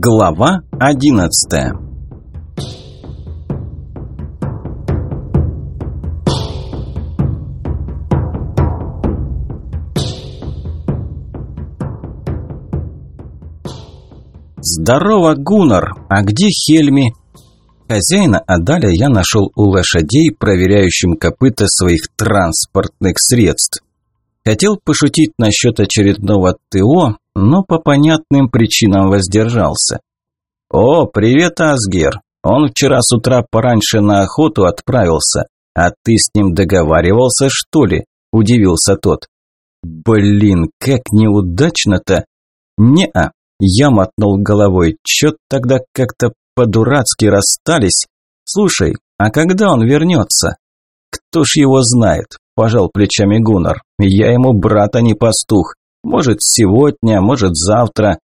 Глава одиннадцатая «Здорово, Гуннар! А где Хельми?» Хозяина Адаля я нашел у лошадей, проверяющим копыта своих транспортных средств. Хотел пошутить насчет очередного ТО, но по понятным причинам воздержался. «О, привет, Асгер! Он вчера с утра пораньше на охоту отправился, а ты с ним договаривался, что ли?» – удивился тот. «Блин, как неудачно-то!» «Не-а!» – я мотнул головой. «Чё тогда как-то по-дурацки расстались? Слушай, а когда он вернется?» «Кто ж его знает?» – пожал плечами Гуннар. «Я ему брат, а не пастух. Может, сегодня, может, завтра».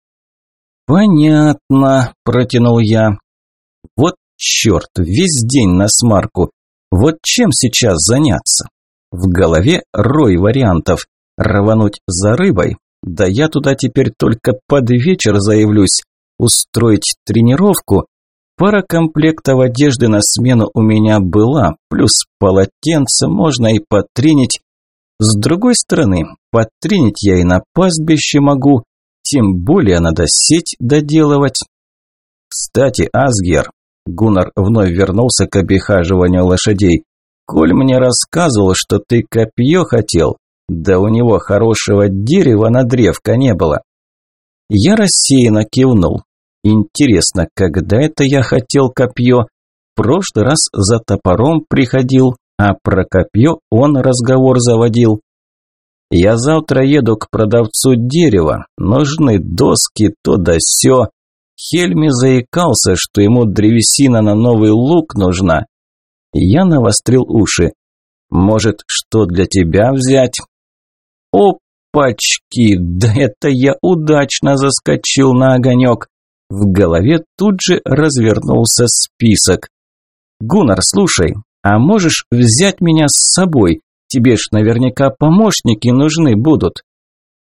«Понятно», – протянул я. «Вот черт, весь день на смарку. Вот чем сейчас заняться?» В голове рой вариантов. Рвануть за рыбой? Да я туда теперь только под вечер заявлюсь. Устроить тренировку? Пара комплектов одежды на смену у меня была, плюс полотенце можно и потренить. С другой стороны, потренить я и на пастбище могу, тем более надо сеть доделывать. Кстати, Асгер, Гуннар вновь вернулся к обихаживанию лошадей. Коль мне рассказывал, что ты копье хотел, да у него хорошего дерева на древко не было. Я рассеянно кивнул. Интересно, когда это я хотел копье? В прошлый раз за топором приходил, а про копье он разговор заводил. Я завтра еду к продавцу дерева, нужны доски, то да сё. Хельми заикался, что ему древесина на новый лук нужна. Я навострил уши. Может, что для тебя взять? Опачки, да это я удачно заскочил на огонек. В голове тут же развернулся список. «Гуннар, слушай, а можешь взять меня с собой? Тебе ж наверняка помощники нужны будут».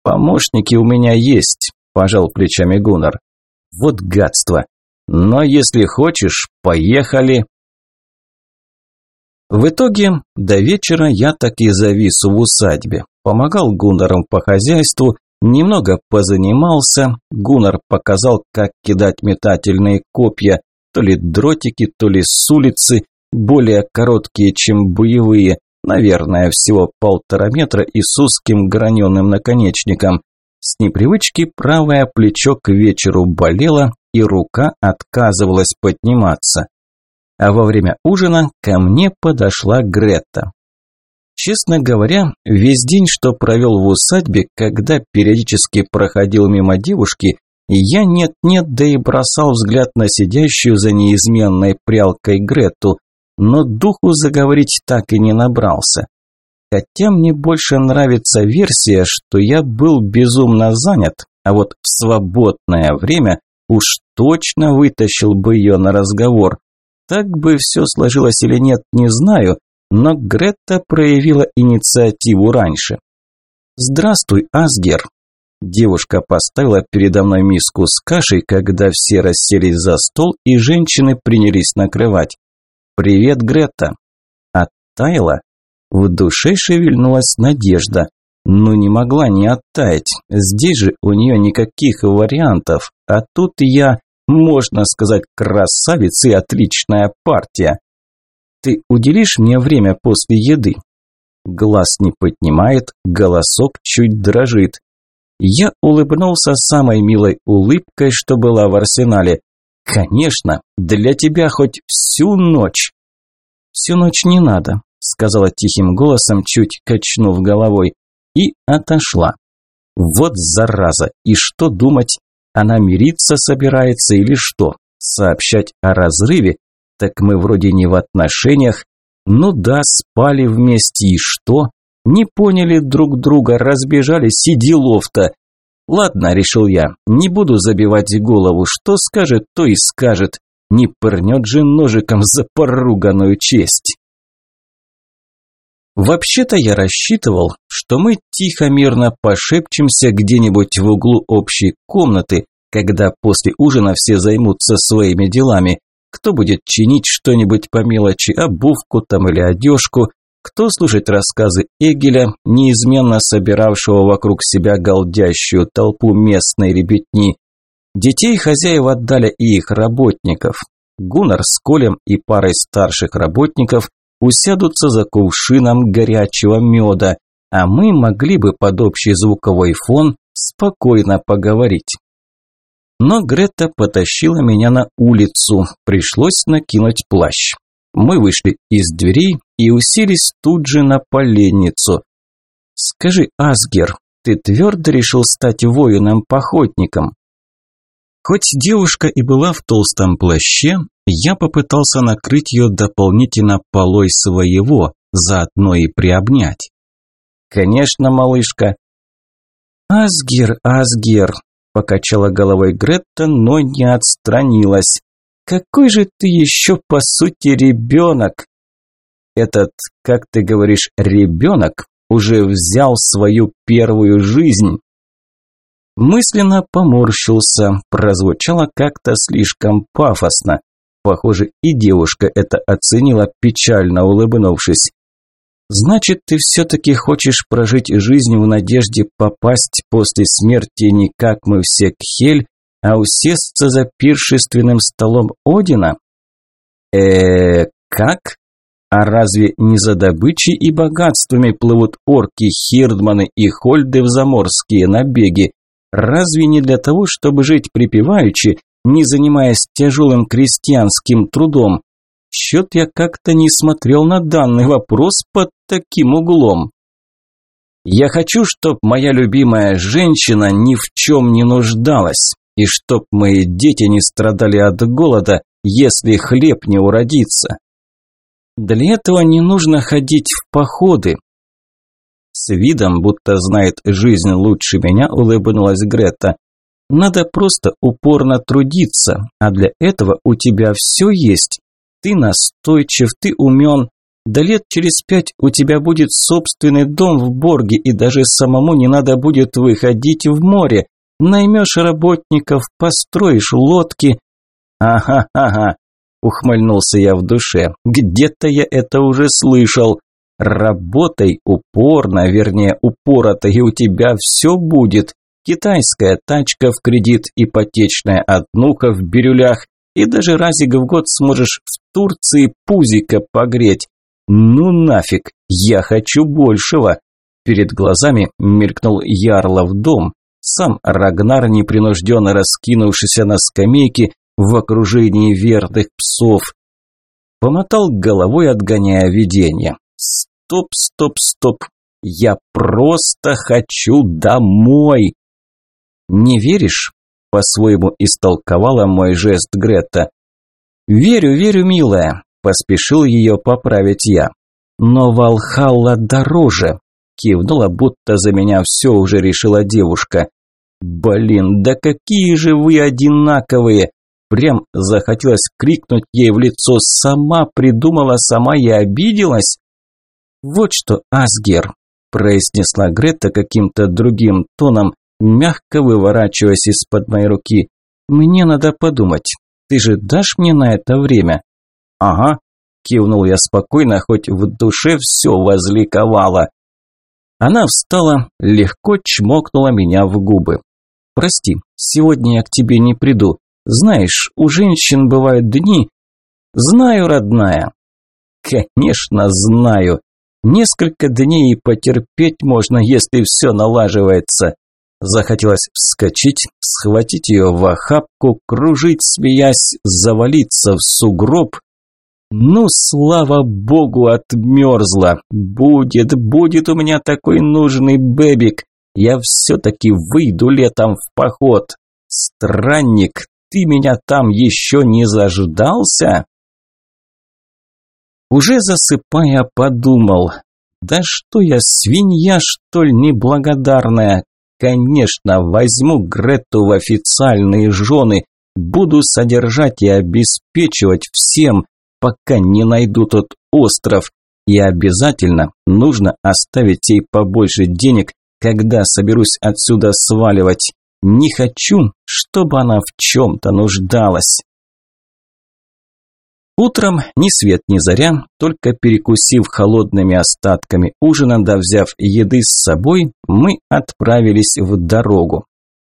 «Помощники у меня есть», – пожал плечами Гуннар. «Вот гадство. Но если хочешь, поехали». В итоге до вечера я так и завис в усадьбе. Помогал Гуннарам по хозяйству, Немного позанимался, Гуннар показал, как кидать метательные копья, то ли дротики, то ли с улицы, более короткие, чем боевые, наверное, всего полтора метра и с узким граненым наконечником. С непривычки правое плечо к вечеру болело, и рука отказывалась подниматься. А во время ужина ко мне подошла Гретта. Честно говоря, весь день, что провел в усадьбе, когда периодически проходил мимо девушки, я нет-нет, да и бросал взгляд на сидящую за неизменной прялкой Грету, но духу заговорить так и не набрался. Хотя мне больше нравится версия, что я был безумно занят, а вот в свободное время уж точно вытащил бы ее на разговор. Так бы все сложилось или нет, не знаю, но Гретта проявила инициативу раньше. «Здравствуй, Асгер!» Девушка поставила передо мной миску с кашей, когда все расселись за стол и женщины принялись накрывать. «Привет, Гретта!» Оттаяла? В душе шевельнулась надежда. Ну не могла не оттаять. Здесь же у нее никаких вариантов. А тут я, можно сказать, красавица и отличная партия. Ты уделишь мне время после еды?» Глаз не поднимает, голосок чуть дрожит. Я улыбнулся самой милой улыбкой, что была в арсенале. «Конечно, для тебя хоть всю ночь!» «Всю ночь не надо», – сказала тихим голосом, чуть качнув головой, и отошла. «Вот зараза! И что думать? Она мириться собирается или что? Сообщать о разрыве? Так мы вроде не в отношениях. Ну да, спали вместе и что? Не поняли друг друга, разбежались и делов-то. Ладно, решил я, не буду забивать голову, что скажет, то и скажет. Не пырнет же ножиком за поруганную честь. Вообще-то я рассчитывал, что мы тихо-мирно пошепчемся где-нибудь в углу общей комнаты, когда после ужина все займутся своими делами. Кто будет чинить что-нибудь по мелочи, обувку там или одежку, кто слушать рассказы Эгеля, неизменно собиравшего вокруг себя голдящую толпу местной ребятни. Детей хозяева отдали и их работников. Гуннар с Колем и парой старших работников усядутся за кувшином горячего меда, а мы могли бы под общий звуковой фон спокойно поговорить. Но Грета потащила меня на улицу, пришлось накинуть плащ. Мы вышли из дверей и уселись тут же на поленницу. «Скажи, Асгер, ты твердо решил стать воином-походником?» Хоть девушка и была в толстом плаще, я попытался накрыть ее дополнительно полой своего, заодно и приобнять. «Конечно, малышка». «Асгер, Асгер», – покачала головой Гретта, но не отстранилась. «Какой же ты еще, по сути, ребенок?» «Этот, как ты говоришь, ребенок уже взял свою первую жизнь». Мысленно поморщился, прозвучало как-то слишком пафосно. Похоже, и девушка это оценила, печально улыбнувшись. «Значит, ты все-таки хочешь прожить жизнь в надежде попасть после смерти не как мы все к Хель, а усесться за пиршественным столом Одина? э как? А разве не за добычей и богатствами плывут орки, хирдманы и хольды в заморские набеги? Разве не для того, чтобы жить припеваючи, не занимаясь тяжелым крестьянским трудом? Счет я как-то не смотрел на данный вопрос под таким углом. Я хочу, чтоб моя любимая женщина ни в чем не нуждалась и чтоб мои дети не страдали от голода, если хлеб не уродится. Для этого не нужно ходить в походы. С видом, будто знает жизнь лучше меня, улыбнулась Грета. Надо просто упорно трудиться, а для этого у тебя все есть. Ты настойчив, ты умен. Да лет через пять у тебя будет собственный дом в Борге, и даже самому не надо будет выходить в море. Наймешь работников, построишь лодки. Ага, ага, ухмыльнулся я в душе. Где-то я это уже слышал. Работай упорно, вернее, упорото, и у тебя все будет. Китайская тачка в кредит, ипотечная однуха в бирюлях, и даже разик в год сможешь в Турции пузика погреть. Ну нафиг, я хочу большего. Перед глазами мелькнул Ярлов дом, сам Рагнар, непринужденно раскинувшийся на скамейке в окружении верных псов, помотал головой, отгоняя видение. «Стоп, стоп, стоп! Я просто хочу домой!» «Не веришь?» – по-своему истолковала мой жест Гретта. «Верю, верю, милая!» – поспешил ее поправить я. «Но Валхалла дороже!» – кивнула, будто за меня все уже решила девушка. «Блин, да какие же вы одинаковые!» Прям захотелось крикнуть ей в лицо «Сама придумала, сама и обиделась!» «Вот что, Асгер!» – произнесла Грета каким-то другим тоном, мягко выворачиваясь из-под моей руки. «Мне надо подумать. Ты же дашь мне на это время?» «Ага», – кивнул я спокойно, хоть в душе все возликовало. Она встала, легко чмокнула меня в губы. Прости, сегодня я к тебе не приду. Знаешь, у женщин бывают дни. Знаю, родная. Конечно, знаю. Несколько дней потерпеть можно, если все налаживается. Захотелось вскочить, схватить ее в охапку, кружить, смеясь, завалиться в сугроб. Ну, слава богу, отмерзла. Будет, будет у меня такой нужный бэбик я все-таки выйду летом в поход. Странник, ты меня там еще не заждался? Уже засыпая, подумал, да что я, свинья, что ли, неблагодарная? Конечно, возьму Грету в официальные жены, буду содержать и обеспечивать всем, пока не найду тот остров. И обязательно нужно оставить ей побольше денег, когда соберусь отсюда сваливать. Не хочу, чтобы она в чем-то нуждалась. Утром ни свет ни заря, только перекусив холодными остатками ужина да взяв еды с собой, мы отправились в дорогу.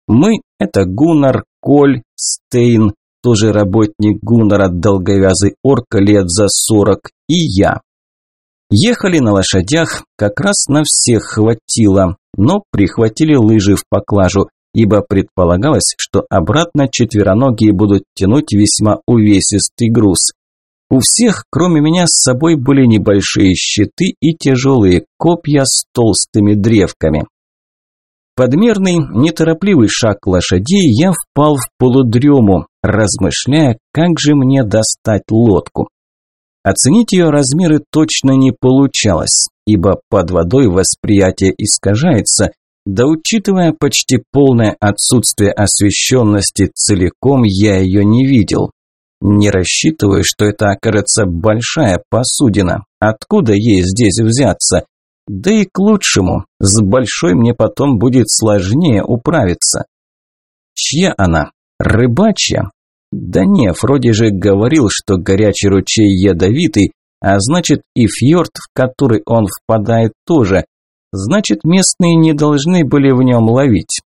Мы – это Гуннар, Коль, Стейн, тоже работник Гуннара, долговязый орк лет за сорок, и я. Ехали на лошадях, как раз на всех хватило, но прихватили лыжи в поклажу, ибо предполагалось, что обратно четвероногие будут тянуть весьма увесистый груз. У всех, кроме меня, с собой были небольшие щиты и тяжелые копья с толстыми древками. Подмерный, неторопливый шаг лошадей я впал в полудрему, размышляя, как же мне достать лодку. Оценить ее размеры точно не получалось, ибо под водой восприятие искажается, да учитывая почти полное отсутствие освещенности целиком, я ее не видел. Не рассчитываю, что это окажется большая посудина. Откуда ей здесь взяться? Да и к лучшему. С большой мне потом будет сложнее управиться. Чья она? Рыбачья? Да не, Фроди же говорил, что горячий ручей ядовитый, а значит и фьорд, в который он впадает тоже. Значит, местные не должны были в нем ловить.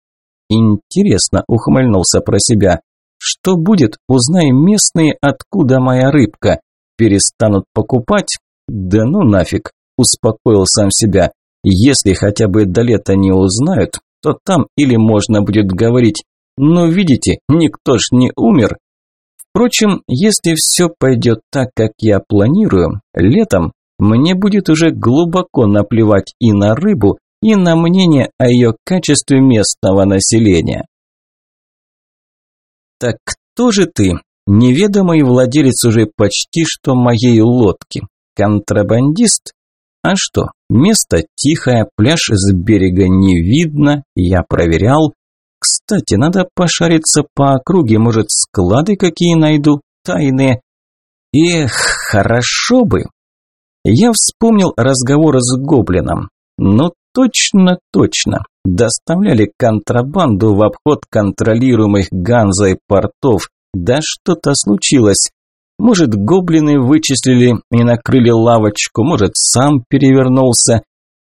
Интересно, ухмыльнулся про себя. Что будет, узнаем местные, откуда моя рыбка. Перестанут покупать? Да ну нафиг, успокоил сам себя. Если хотя бы до лета не узнают, то там или можно будет говорить, ну видите, никто ж не умер. Впрочем, если все пойдет так, как я планирую, летом мне будет уже глубоко наплевать и на рыбу, и на мнение о ее качестве местного населения. Так кто же ты? Неведомый владелец уже почти что моей лодки. Контрабандист? А что, место тихое, пляж с берега не видно, я проверял. Кстати, надо пошариться по округе, может, склады какие найду, тайные. Эх, хорошо бы. Я вспомнил разговор с гоблином. Ну, точно, точно доставляли контрабанду в обход контролируемых Ганзой портов. Да что-то случилось. Может, гоблины вычислили и накрыли лавочку, может, сам перевернулся.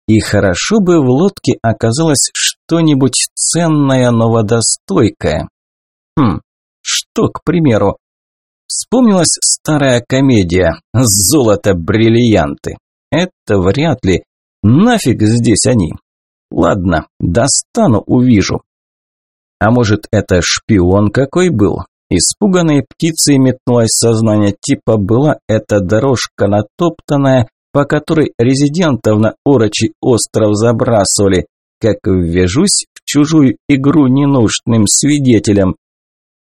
И хорошо бы в лодке оказалось что-нибудь ценное, но водостойкое. Хм, что, к примеру? Вспомнилась старая комедия «Золото-бриллианты». Это вряд ли. Нафиг здесь они? Ладно, достану, увижу. А может, это шпион какой был? Испуганной птицей метнулось сознание, типа была эта дорожка натоптанная, по которой резидентов на Орочи остров забрасывали, как ввяжусь в чужую игру ненужным свидетелем.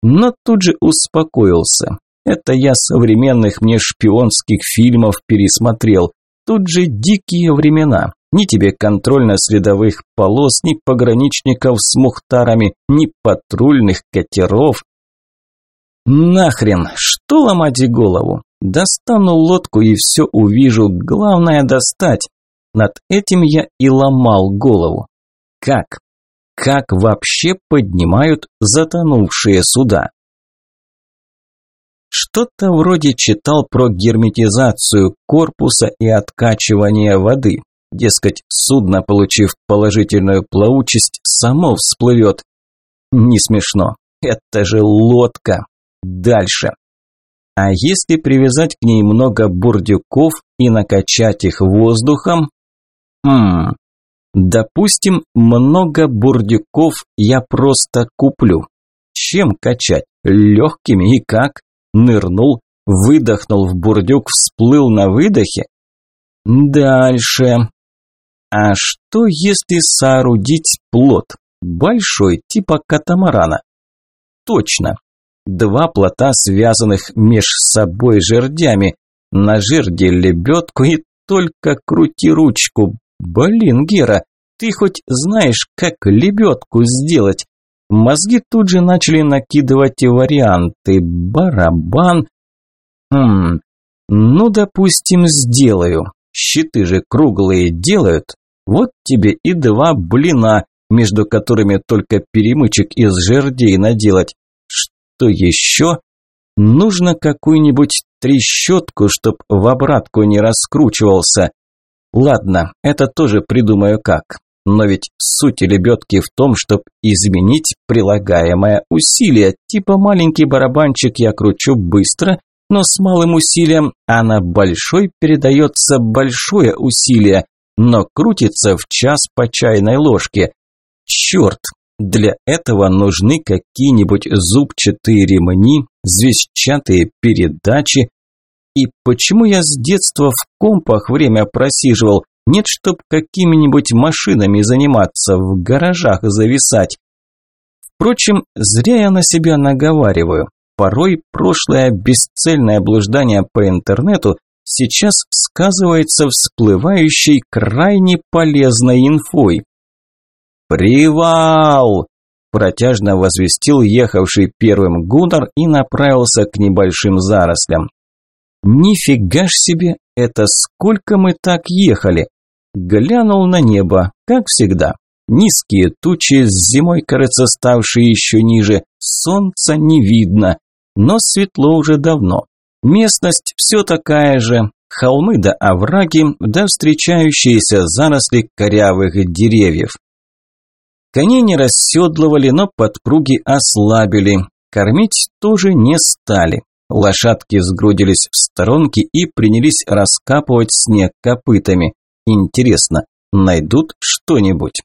Но тут же успокоился. Это я современных мне шпионских фильмов пересмотрел. Тут же дикие времена. Ни тебе контрольно-следовых полос, ни пограничников с мухтарами, ни патрульных катеров. Нахрен, что ломать голову? Достану лодку и все увижу, главное достать. Над этим я и ломал голову. Как? Как вообще поднимают затонувшие суда? Что-то вроде читал про герметизацию корпуса и откачивание воды. Дескать, судно, получив положительную плавучесть, само всплывет. Не смешно. Это же лодка. Дальше. А если привязать к ней много бурдюков и накачать их воздухом? Хм. Допустим, много бурдюков я просто куплю. Чем качать? Легкими и как? Нырнул, выдохнул в бурдюк, всплыл на выдохе? Дальше. А что если соорудить плот? Большой, типа катамарана. Точно. Два плота, связанных меж собой жердями. На жерде лебедку и только крути ручку. Блин, Гера, ты хоть знаешь, как лебедку сделать? Мозги тут же начали накидывать варианты. Барабан. Хм, ну, допустим, сделаю. Щиты же круглые делают. Вот тебе и два блина. между которыми только перемычек из жердей наделать. Что еще? Нужно какую-нибудь трещотку, чтоб в обратку не раскручивался. Ладно, это тоже придумаю как. Но ведь суть лебедки в том, чтобы изменить прилагаемое усилие. Типа маленький барабанчик я кручу быстро, но с малым усилием, а на большой передается большое усилие, но крутится в час по чайной ложке. Черт, для этого нужны какие-нибудь зубчатые ремни, звездчатые передачи. И почему я с детства в компах время просиживал, нет, чтоб какими-нибудь машинами заниматься, в гаражах зависать. Впрочем, зря я на себя наговариваю. Порой прошлое бесцельное блуждание по интернету сейчас сказывается всплывающей крайне полезной инфой. «Привал!» – протяжно возвестил ехавший первым Гуннар и направился к небольшим зарослям. «Нифига ж себе! Это сколько мы так ехали!» Глянул на небо, как всегда. Низкие тучи, с зимой, кажется, ставшие еще ниже, солнца не видно, но светло уже давно. Местность все такая же, холмы да овраги, да встречающиеся заросли корявых деревьев. Коней не расседлывали, но подпруги ослабили, кормить тоже не стали. Лошадки сгрудились в сторонке и принялись раскапывать снег копытами. Интересно, найдут что-нибудь?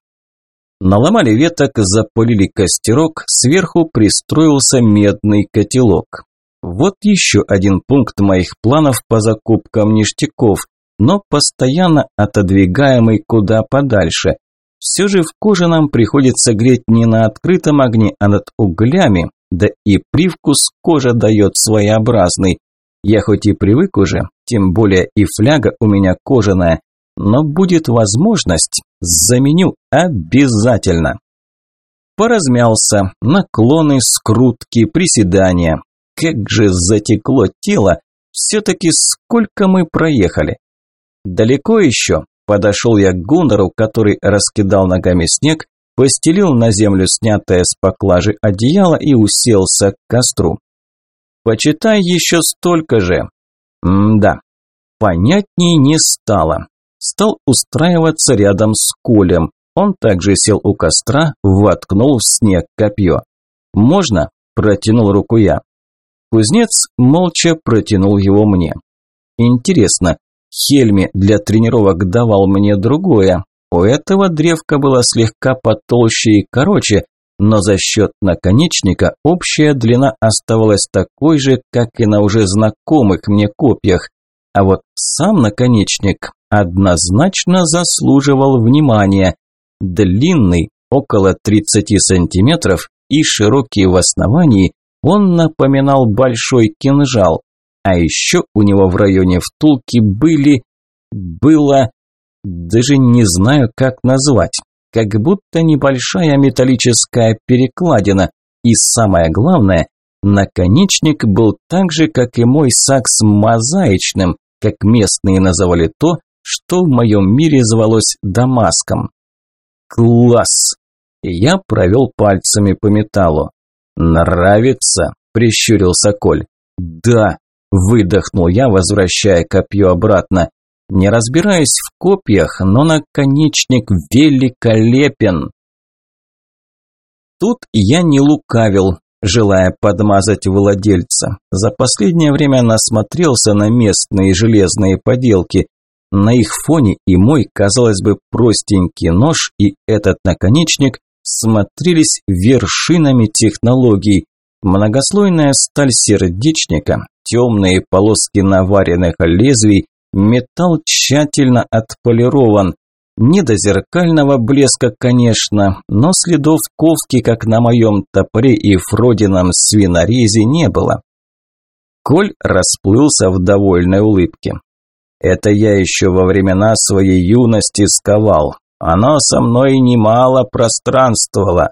Наломали веток, запалили костерок, сверху пристроился медный котелок. Вот еще один пункт моих планов по закупкам ништяков, но постоянно отодвигаемый куда подальше. Все же в кожаном приходится греть не на открытом огне, а над углями, да и привкус кожа дает своеобразный. Я хоть и привык уже, тем более и фляга у меня кожаная, но будет возможность, заменю обязательно. Поразмялся, наклоны, скрутки, приседания. Как же затекло тело, все-таки сколько мы проехали. Далеко еще, подошел я к Гуннеру, который раскидал ногами снег, постелил на землю снятое с поклажи одеяло и уселся к костру. Почитай еще столько же. М-да, понятнее не стало стал устраиваться рядом с Колем. Он также сел у костра, воткнул в снег копье. «Можно?» – протянул руку я. Кузнец молча протянул его мне. «Интересно, Хельми для тренировок давал мне другое. У этого древка была слегка потолще и короче, но за счет наконечника общая длина оставалась такой же, как и на уже знакомых мне копьях. А вот сам наконечник однозначно заслуживал внимания. Длинный, около 30 сантиметров, и широкий в основании, он напоминал большой кинжал. А еще у него в районе втулки были... было... даже не знаю, как назвать. Как будто небольшая металлическая перекладина. И самое главное, наконечник был так же, как и мой сакс, мозаичным, как местные называли то, что в моем мире звалось Дамаском. Класс! Я провел пальцами по металлу. «Нравится?» – прищурился Коль. «Да!» – выдохнул я, возвращая копье обратно. Не разбираясь в копьях, но наконечник великолепен. Тут я не лукавил, желая подмазать владельца. За последнее время насмотрелся на местные железные поделки. На их фоне и мой, казалось бы, простенький нож и этот наконечник смотрелись вершинами технологий. Многослойная сталь сердечника, темные полоски наваренных лезвий, металл тщательно отполирован. Не до зеркального блеска, конечно, но следов ковки, как на моем топоре и фродином свинорезе, не было. Коль расплылся в довольной улыбке. Это я еще во времена своей юности сковал. Оно со мной немало пространствовало.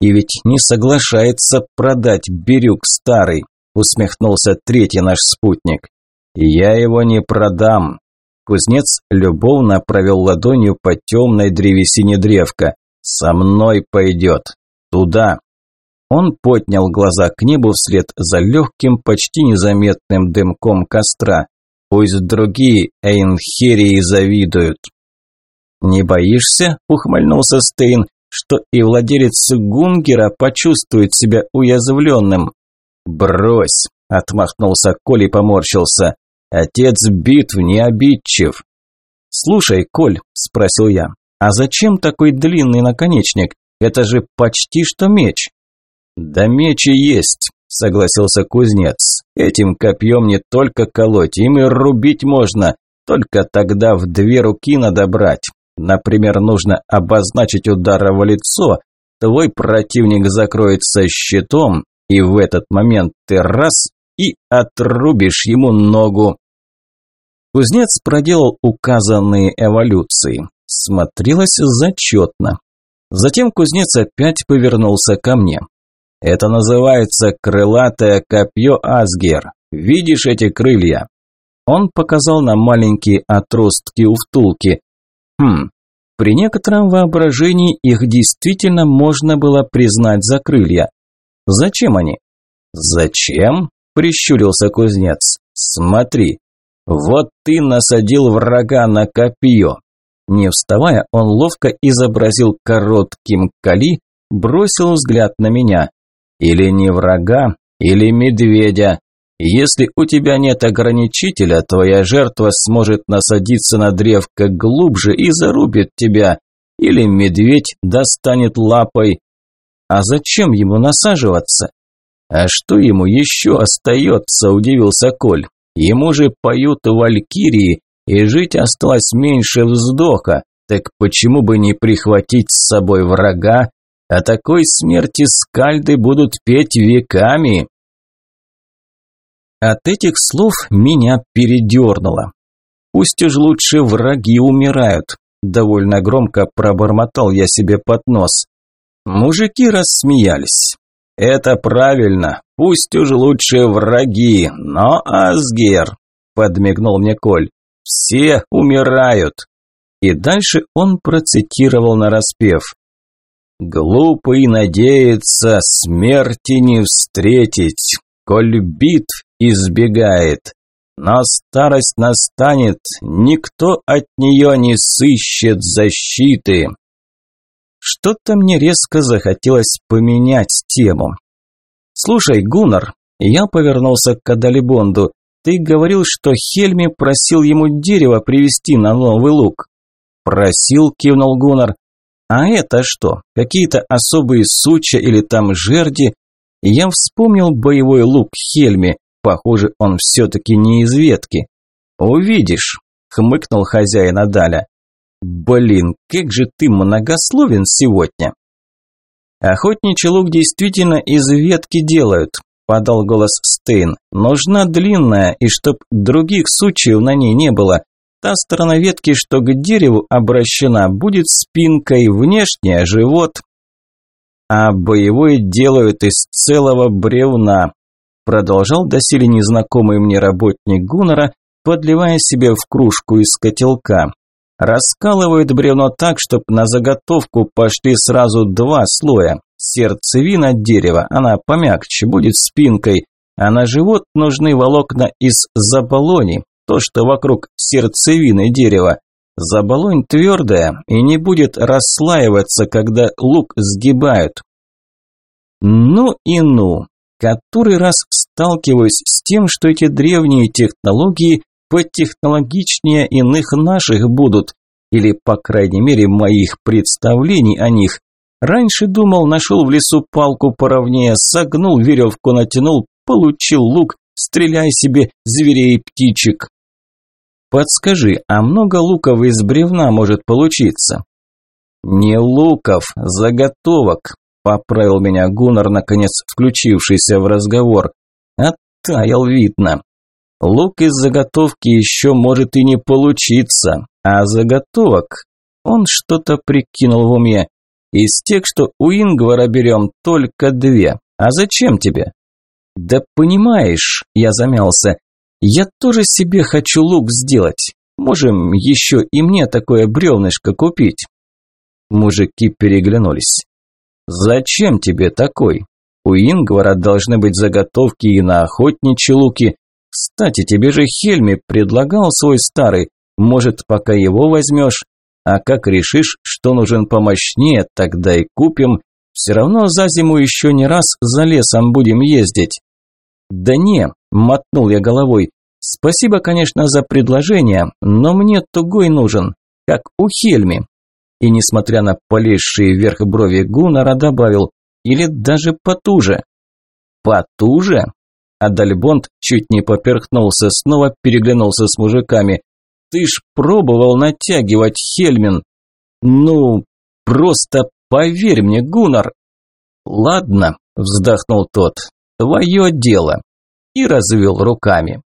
И ведь не соглашается продать Бирюк старый, усмехнулся третий наш спутник. Я его не продам. Кузнец любовно провел ладонью по темной древесине древка. Со мной пойдет. Туда. Он поднял глаза к небу вслед за легким, почти незаметным дымком костра. Пусть другие Эйнхерии завидуют. «Не боишься?» – ухмыльнулся Стейн, – «что и владелец Гунгера почувствует себя уязвленным». «Брось!» – отмахнулся Коль и поморщился. «Отец битв не обидчив». «Слушай, Коль», – спросил я, – «а зачем такой длинный наконечник? Это же почти что меч». «Да мечи есть», – согласился кузнец. «Этим копьем не только колоть, им и рубить можно, только тогда в две руки надо брать. Например, нужно обозначить удар в лицо, твой противник закроется щитом, и в этот момент ты раз и отрубишь ему ногу. Кузнец проделал указанные эволюции. Смотрелось зачетно. Затем кузнец опять повернулся ко мне. Это называется крылатое копье Асгер. Видишь эти крылья? Он показал на маленькие отростки у втулки. Хм, при некотором воображении их действительно можно было признать за крылья. Зачем они? Зачем? Прищурился кузнец. Смотри, вот ты насадил врага на копье. Не вставая, он ловко изобразил коротким кали, бросил взгляд на меня. Или не врага, или медведя. Если у тебя нет ограничителя, твоя жертва сможет насадиться на древко глубже и зарубит тебя. Или медведь достанет лапой. А зачем ему насаживаться? А что ему еще остается, удивился Коль. Ему же поют валькирии, и жить осталось меньше вздоха. Так почему бы не прихватить с собой врага? О такой смерти скальды будут петь веками. От этих слов меня передернуло. Пусть уж лучше враги умирают. Довольно громко пробормотал я себе под нос. Мужики рассмеялись. Это правильно. Пусть уж лучше враги, но Асгер, подмигнул мне Коль. Все умирают. И дальше он процитировал на распев. Глупый надеется смерти не встретить, коль битв избегает. Но старость настанет, никто от нее не сыщет защиты. Что-то мне резко захотелось поменять тему. «Слушай, Гуннар», я повернулся к Адалибонду, «ты говорил, что Хельми просил ему дерево привезти на новый лук». «Просил», – кивнул Гуннар. «А это что? Какие-то особые сучья или там жерди?» Я вспомнил боевой лук Хельми. Похоже, он все-таки не из ветки. «Увидишь», – хмыкнул хозяин Адаля. «Блин, как же ты многословен сегодня!» «Охотничий лук действительно из ветки делают», – подал голос Стейн. «Нужна длинная, и чтоб других сучьев на ней не было. Та сторона ветки, что к дереву обращена, будет спинкой, внешняя – живот». «А боевой делают из целого бревна», продолжал доселе незнакомый мне работник Гуннера, подливая себе в кружку из котелка. Раскалывают бревно так, чтобы на заготовку пошли сразу два слоя. Сердцевина дерева, она помягче, будет спинкой, а на живот нужны волокна из заболони, то, что вокруг сердцевины дерева. Заболонь твердая и не будет расслаиваться, когда лук сгибают. Ну и ну, который раз сталкиваюсь с тем, что эти древние технологии потехнологичнее иных наших будут, или, по крайней мере, моих представлений о них. Раньше думал, нашел в лесу палку поровнее, согнул, веревку натянул, получил лук, стреляй себе зверей и птичек. Подскажи, а много луков из бревна может получиться? Не луков, заготовок, Поправил меня Гуннар, наконец включившийся в разговор. Оттаял видно. Лук из заготовки еще может и не получиться, а заготовок... Он что-то прикинул в уме. Из тех, что у Ингвара берем, только две. А зачем тебе? Да понимаешь, я замялся. Я тоже себе хочу лук сделать. Можем еще и мне такое бревнышко купить. Мужики переглянулись. «Зачем тебе такой? У Ингвара должны быть заготовки и на охотничьи луки. Кстати, тебе же Хельми предлагал свой старый. Может, пока его возьмешь? А как решишь, что нужен помощнее, тогда и купим. Все равно за зиму еще не раз за лесом будем ездить». «Да не», – мотнул я головой. «Спасибо, конечно, за предложение, но мне тугой нужен, как у Хельми». И, несмотря на полезшие вверх брови Гуннара, добавил или даже потуже. Потуже? Адальбонд чуть не поперхнулся, снова переглянулся с мужиками. Ты ж пробовал натягивать, Хельмин. Ну, просто поверь мне, Гуннар. Ладно, вздохнул тот. Твое дело. И развел руками.